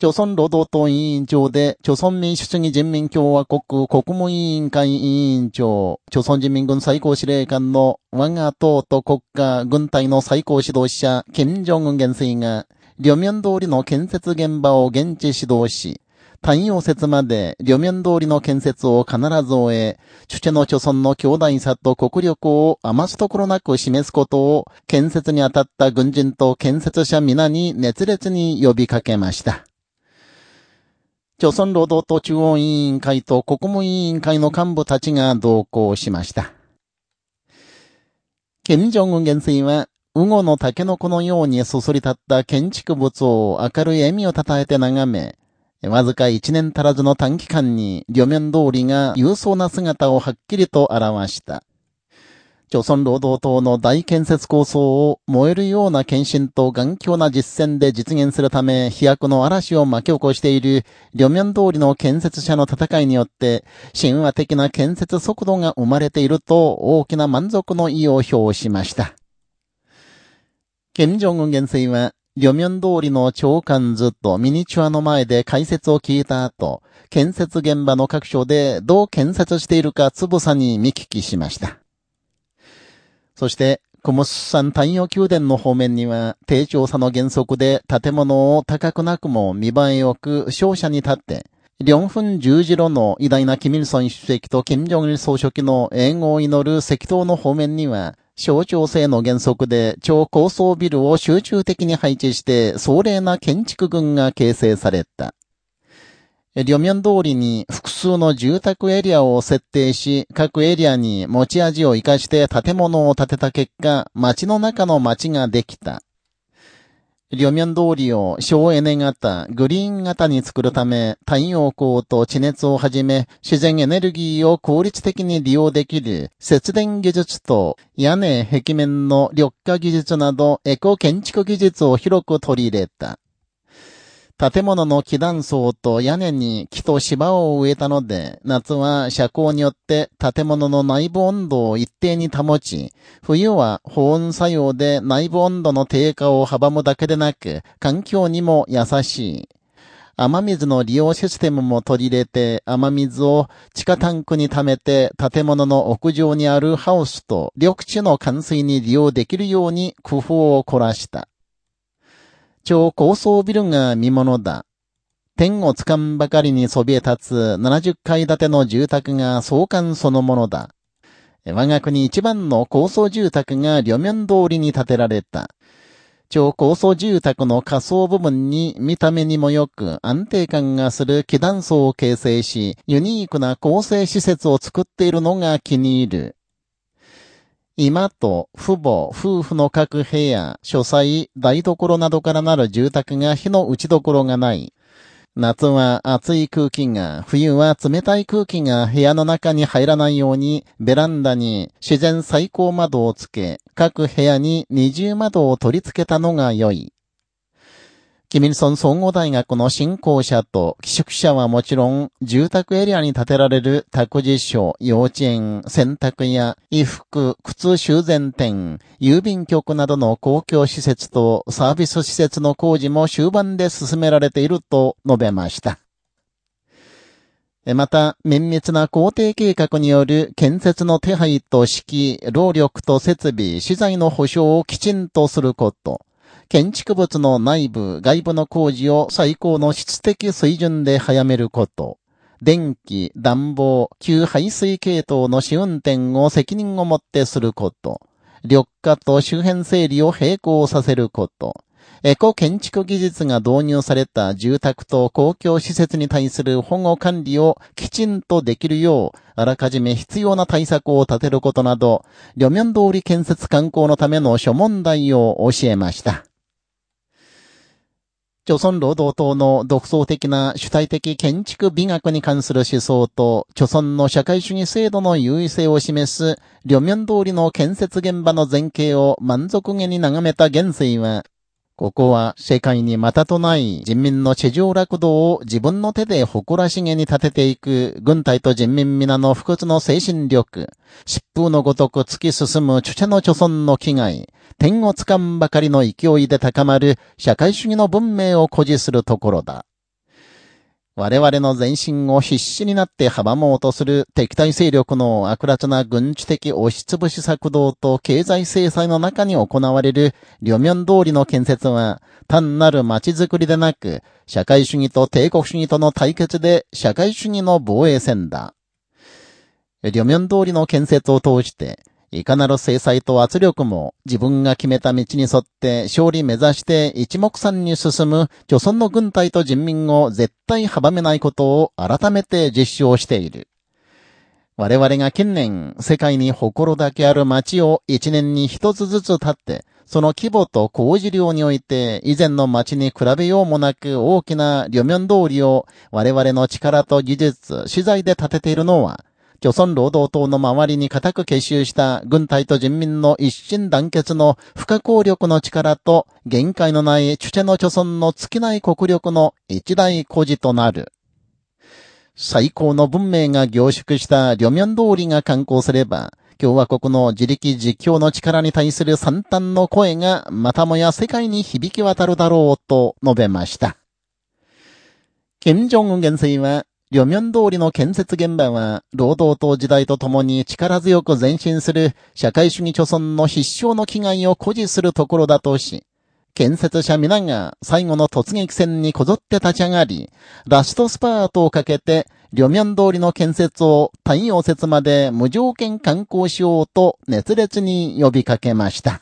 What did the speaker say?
朝鮮労働党委員長で、朝鮮民主主義人民共和国国務委員会委員長、朝鮮人民軍最高司令官の我が党と国家軍隊の最高指導者、金正恩元帥が、両面通りの建設現場を現地指導し、太陽節まで両面通りの建設を必ず終え、主チの朝鮮の強大さと国力を余すところなく示すことを、建設に当たった軍人と建設者皆に熱烈に呼びかけました。朝鮮労働党中央委員会と国務委員会の幹部たちが同行しました。金正恩元帥は、ウゴのタケノコのようにそそり立った建築物を明るい笑みをたたえて眺め、わずか一年足らずの短期間に、両面通りが勇壮な姿をはっきりと表した。朝鮮労働党の大建設構想を燃えるような献身と頑強な実践で実現するため飛躍の嵐を巻き起こしている両面通りの建設者の戦いによって神話的な建設速度が生まれていると大きな満足の意を表しました。金正恩元帥は両面通りの長官図とミニチュアの前で解説を聞いた後、建設現場の各所でどう建設しているかつぶさに見聞きしました。そして、コモス山太陽宮殿の方面には、低調査の原則で建物を高くなくも見栄えよく勝者に立って、両分十字路の偉大なキミルソン主席と金正日総書記の英語を祈る石塔の方面には、象徴性の原則で超高層ビルを集中的に配置して壮麗な建築群が形成された。両面通りに複数の住宅エリアを設定し、各エリアに持ち味を活かして建物を建てた結果、街の中の街ができた。両面通りを省エネ型、グリーン型に作るため、太陽光と地熱をはじめ、自然エネルギーを効率的に利用できる節電技術と屋根、壁面の緑化技術などエコ建築技術を広く取り入れた。建物の木断層と屋根に木と芝を植えたので、夏は遮光によって建物の内部温度を一定に保ち、冬は保温作用で内部温度の低下を阻むだけでなく、環境にも優しい。雨水の利用システムも取り入れて、雨水を地下タンクに溜めて、建物の屋上にあるハウスと緑地の冠水に利用できるように工夫を凝らした。超高層ビルが見物だ。天をつかんばかりにそびえ立つ70階建ての住宅が壮観そのものだ。我が国一番の高層住宅が両面通りに建てられた。超高層住宅の仮想部分に見た目にもよく安定感がする気断層を形成し、ユニークな構成施設を作っているのが気に入る。今と父母、夫婦の各部屋、書斎、台所などからなる住宅が火の打ち所がない。夏は暑い空気が、冬は冷たい空気が部屋の中に入らないように、ベランダに自然最高窓をつけ、各部屋に二重窓を取り付けたのが良い。キミルソン総合大学の新校舎と寄宿舎はもちろん、住宅エリアに建てられる託児所、幼稚園、洗濯屋、衣服、靴修繕店、郵便局などの公共施設とサービス施設の工事も終盤で進められていると述べました。また、綿密な工程計画による建設の手配と指揮、労力と設備、資材の保障をきちんとすること。建築物の内部、外部の工事を最高の質的水準で早めること。電気、暖房、旧排水系統の試運転を責任を持ってすること。緑化と周辺整理を並行させること。エコ建築技術が導入された住宅と公共施設に対する保護管理をきちんとできるよう、あらかじめ必要な対策を立てることなど、両面通り建設観光のための諸問題を教えました。朝鮮労働党の独創的な主体的建築美学に関する思想と、朝鮮の社会主義制度の優位性を示す、両面通りの建設現場の前景を満足げに眺めた現世は、ここは世界にまたとない人民の地上落土を自分の手で誇らしげに立てていく軍隊と人民皆の不屈の精神力、疾風のごとく突き進む著者の著存の危害、天をつかんばかりの勢いで高まる社会主義の文明を誇示するところだ。我々の前進を必死になって阻もうとする敵対勢力の悪辣な軍事的押しつぶし策動と経済制裁の中に行われる両面通りの建設は単なる街づくりでなく、社会主義と帝国主義との対決で社会主義の防衛戦だ。両面通りの建設を通して、いかなる制裁と圧力も自分が決めた道に沿って勝利目指して一目散に進む、朝鮮の軍隊と人民を絶対阻めないことを改めて実証している。我々が近年、世界に誇るだけある街を一年に一つずつ立って、その規模と工事量において以前の街に比べようもなく大きな両面通りを我々の力と技術、資材で建てているのは、朝鮮労働党の周りに固く結集した軍隊と人民の一心団結の不可抗力の力と限界のないチュチェの朝鮮の尽きない国力の一大孤児となる。最高の文明が凝縮した両面通りが観光すれば、共和国の自力自強の力に対する惨憺の声がまたもや世界に響き渡るだろうと述べました。金正恩元帥は両面通りの建設現場は、労働党時代とともに力強く前進する社会主義貯村の必勝の気概を誇示するところだとし、建設者皆が最後の突撃戦にこぞって立ち上がり、ラストスパートをかけて、両面通りの建設を太陽節まで無条件観光しようと熱烈に呼びかけました。